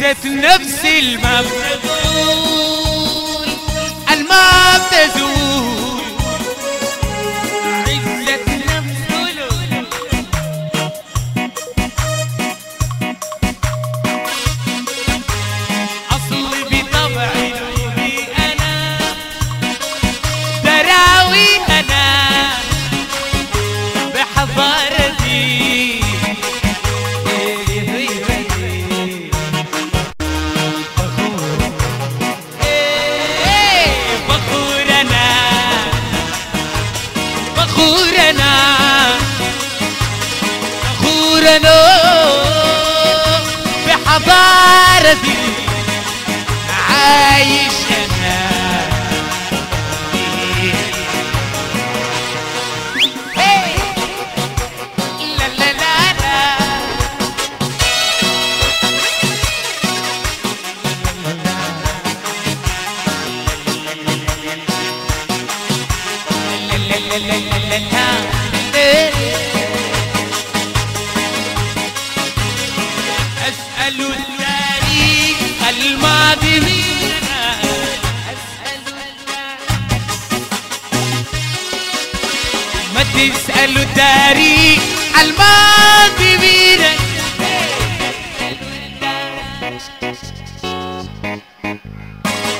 عزة نفس الماء تزول الماء تزول فخور أنا بحضارتي عايش أسأل التاريخ الماضي ما تسألوا التاريخ الماضي بينا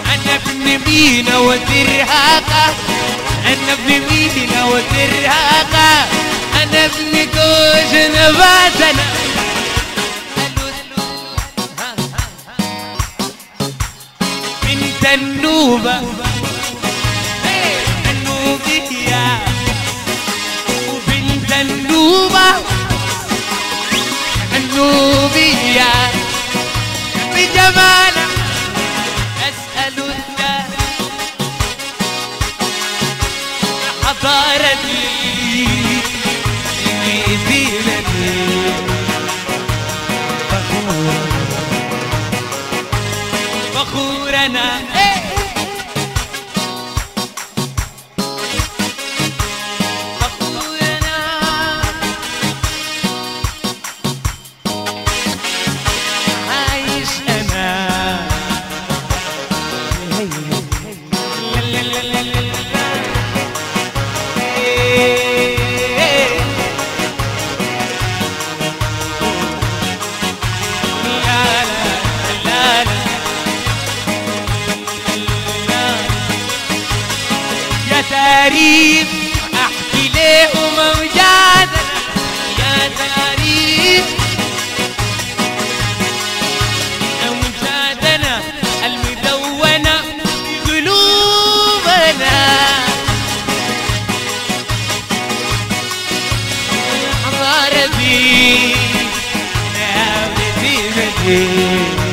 أنا ابن مينا وترهاقة أنا ابن مينا وترهاقة أنا ابن كوش نباتنا. بنت النوبة فخور تاريخ. أحكي لهم امجادنا يا تاريخ. امجادنا المدونة قلوبنا يا بدي بدي.